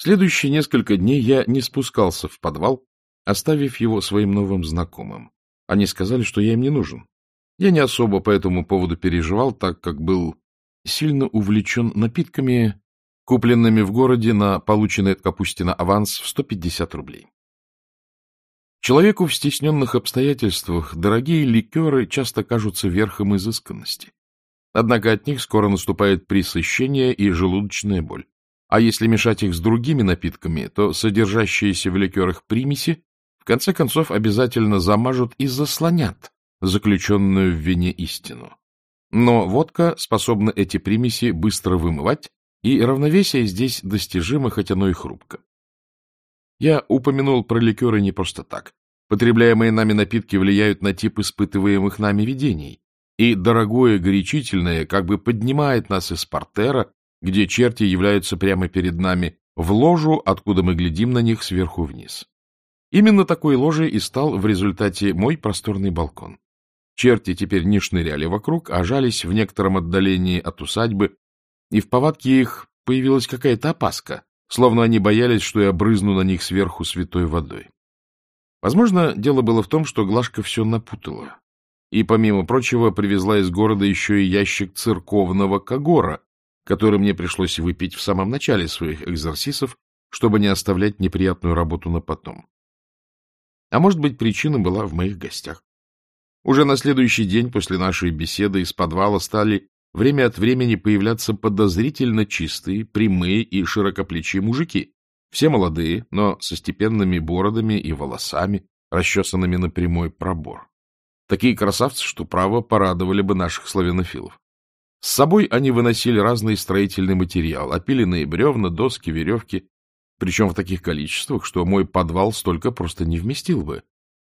Следующие несколько дней я не спускался в подвал, оставив его своим новым знакомым. Они сказали, что я им не нужен. Я не особо по этому поводу переживал, так как был сильно увлечен напитками, купленными в городе на полученный от Капустина аванс в 150 рублей. Человеку в стесненных обстоятельствах дорогие ликеры часто кажутся верхом изысканности. Однако от них скоро наступает пресыщение и желудочная боль. А если мешать их с другими напитками, то содержащиеся в ликерах примеси в конце концов обязательно замажут и заслонят заключенную в вине истину. Но водка способна эти примеси быстро вымывать, и равновесие здесь достижимо, хоть оно и хрупко. Я упомянул про ликеры не просто так. Потребляемые нами напитки влияют на тип испытываемых нами видений, и дорогое горячительное как бы поднимает нас из портера, где черти являются прямо перед нами, в ложу, откуда мы глядим на них сверху вниз. Именно такой ложей и стал в результате мой просторный балкон. Черти теперь не шныряли вокруг, а жались в некотором отдалении от усадьбы, и в повадке их появилась какая-то опаска, словно они боялись, что я брызну на них сверху святой водой. Возможно, дело было в том, что Глашка все напутала, и, помимо прочего, привезла из города еще и ящик церковного кагора, который мне пришлось выпить в самом начале своих экзорсисов, чтобы не оставлять неприятную работу на потом. А может быть, причина была в моих гостях. Уже на следующий день после нашей беседы из подвала стали время от времени появляться подозрительно чистые, прямые и широкоплечие мужики, все молодые, но со степенными бородами и волосами, расчесанными на прямой пробор. Такие красавцы, что право порадовали бы наших славянофилов. С собой они выносили разный строительный материал, опиленные бревна, доски, веревки, причем в таких количествах, что мой подвал столько просто не вместил бы.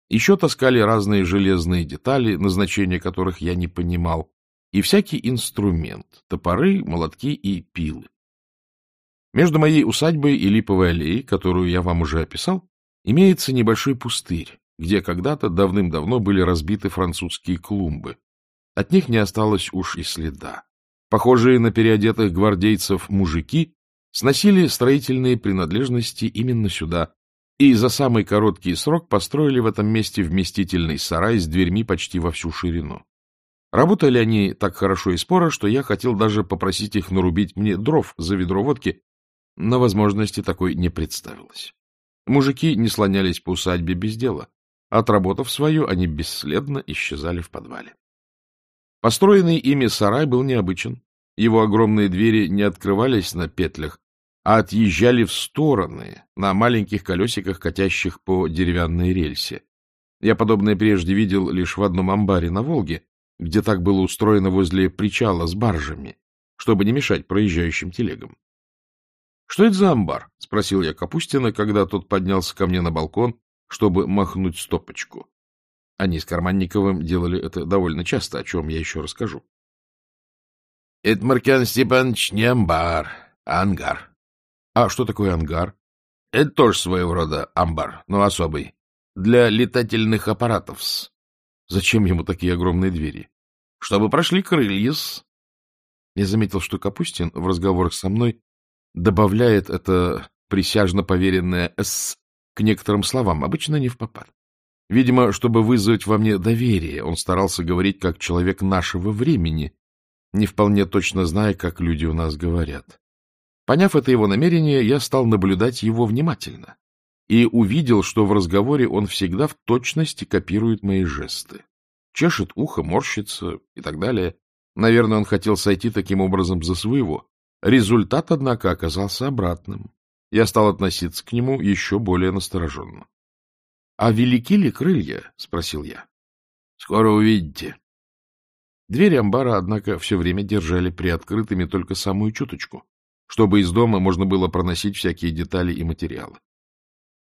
Еще таскали разные железные детали, назначения которых я не понимал, и всякий инструмент — топоры, молотки и пилы. Между моей усадьбой и липовой аллеей, которую я вам уже описал, имеется небольшой пустырь, где когда-то давным-давно были разбиты французские клумбы. От них не осталось уж и следа. Похожие на переодетых гвардейцев мужики сносили строительные принадлежности именно сюда, и за самый короткий срок построили в этом месте вместительный сарай с дверьми почти во всю ширину. Работали они так хорошо и споро, что я хотел даже попросить их нарубить мне дров за ведро водки, но возможности такой не представилось. Мужики не слонялись по усадьбе без дела. Отработав свою, они бесследно исчезали в подвале. Построенный ими сарай был необычен. Его огромные двери не открывались на петлях, а отъезжали в стороны, на маленьких колесиках, катящих по деревянной рельсе. Я подобное прежде видел лишь в одном амбаре на Волге, где так было устроено возле причала с баржами, чтобы не мешать проезжающим телегам. — Что это за амбар? — спросил я Капустина, когда тот поднялся ко мне на балкон, чтобы махнуть стопочку. Они с Карманниковым делали это довольно часто, о чем я еще расскажу. — Это, Маркиан Степанович, не амбар, а ангар. — А что такое ангар? — Это тоже своего рода амбар, но особый. Для летательных аппаратов. -с. Зачем ему такие огромные двери? Чтобы прошли крылья -с. Я заметил, что Капустин в разговорах со мной добавляет это присяжно поверенное «с» к некоторым словам, обычно не в попад. Видимо, чтобы вызвать во мне доверие, он старался говорить как человек нашего времени, не вполне точно зная, как люди у нас говорят. Поняв это его намерение, я стал наблюдать его внимательно и увидел, что в разговоре он всегда в точности копирует мои жесты. Чешет ухо, морщится и так далее. Наверное, он хотел сойти таким образом за своего. Результат, однако, оказался обратным. Я стал относиться к нему еще более настороженно. — А велики ли крылья? — спросил я. — Скоро увидите. Двери амбара, однако, все время держали приоткрытыми только самую чуточку, чтобы из дома можно было проносить всякие детали и материалы.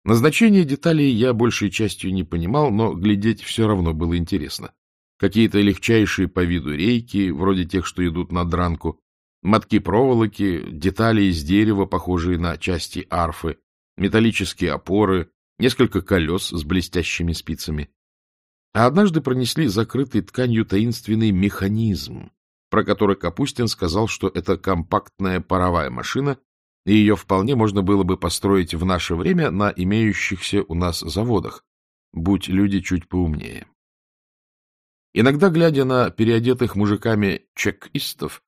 Назначение деталей я большей частью не понимал, но глядеть все равно было интересно. Какие-то легчайшие по виду рейки, вроде тех, что идут на дранку, мотки проволоки, детали из дерева, похожие на части арфы, металлические опоры, несколько колес с блестящими спицами. А однажды пронесли закрытый тканью таинственный механизм, про который Капустин сказал, что это компактная паровая машина, и ее вполне можно было бы построить в наше время на имеющихся у нас заводах, будь люди чуть поумнее. Иногда, глядя на переодетых мужиками чекистов,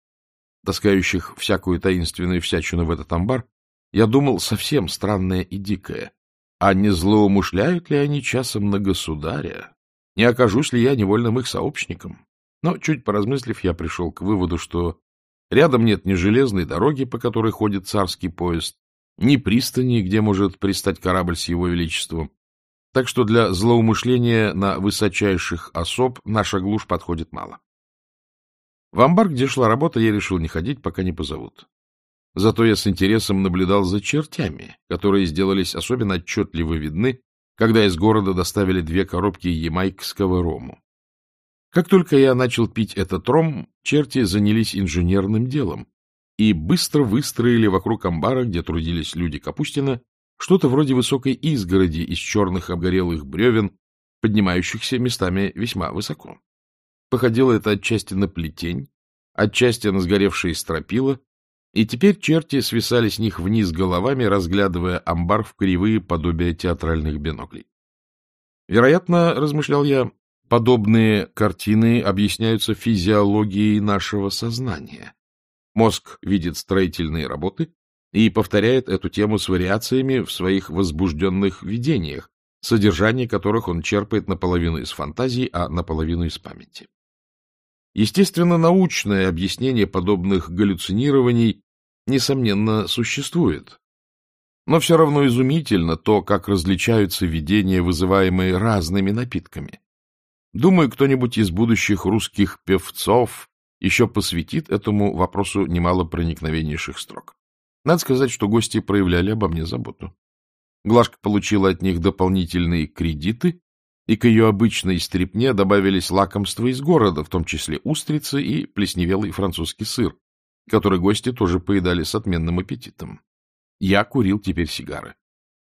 таскающих всякую таинственную всячину в этот амбар, я думал совсем странное и дикое. А не злоумышляют ли они часом на государя? Не окажусь ли я невольным их сообщником? Но, чуть поразмыслив, я пришел к выводу, что рядом нет ни железной дороги, по которой ходит царский поезд, ни пристани, где может пристать корабль с его величеством. Так что для злоумышления на высочайших особ наша глушь подходит мало. В амбар, где шла работа, я решил не ходить, пока не позовут. Зато я с интересом наблюдал за чертями, которые сделались особенно отчетливо видны, когда из города доставили две коробки ямайкского рому. Как только я начал пить этот ром, черти занялись инженерным делом и быстро выстроили вокруг амбара, где трудились люди Капустина, что-то вроде высокой изгороди из черных обгорелых бревен, поднимающихся местами весьма высоко. Походило это отчасти на плетень, отчасти на сгоревшие стропила, и теперь черти свисали с них вниз головами, разглядывая амбар в кривые подобия театральных биноклей. Вероятно, размышлял я, подобные картины объясняются физиологией нашего сознания. Мозг видит строительные работы и повторяет эту тему с вариациями в своих возбужденных видениях, содержание которых он черпает наполовину из фантазии, а наполовину из памяти. Естественно, научное объяснение подобных галлюцинирований, несомненно, существует. Но все равно изумительно то, как различаются видения, вызываемые разными напитками. Думаю, кто-нибудь из будущих русских певцов еще посвятит этому вопросу немало проникновеннейших строк. Надо сказать, что гости проявляли обо мне заботу. Глашка получила от них дополнительные кредиты, и к ее обычной стрипне добавились лакомства из города, в том числе устрицы и плесневелый французский сыр, который гости тоже поедали с отменным аппетитом. Я курил теперь сигары.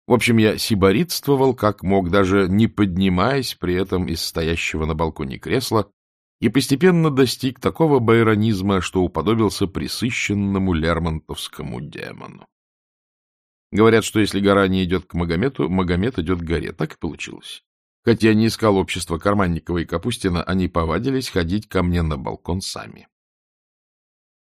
В общем, я сиборитствовал как мог, даже не поднимаясь при этом из стоящего на балконе кресла, и постепенно достиг такого байронизма, что уподобился присыщенному лермонтовскому демону. Говорят, что если гора не идет к Магомету, Магомет идет к горе. Так и получилось. Хотя я не искал общества Карманникова и Капустина, они повадились ходить ко мне на балкон сами.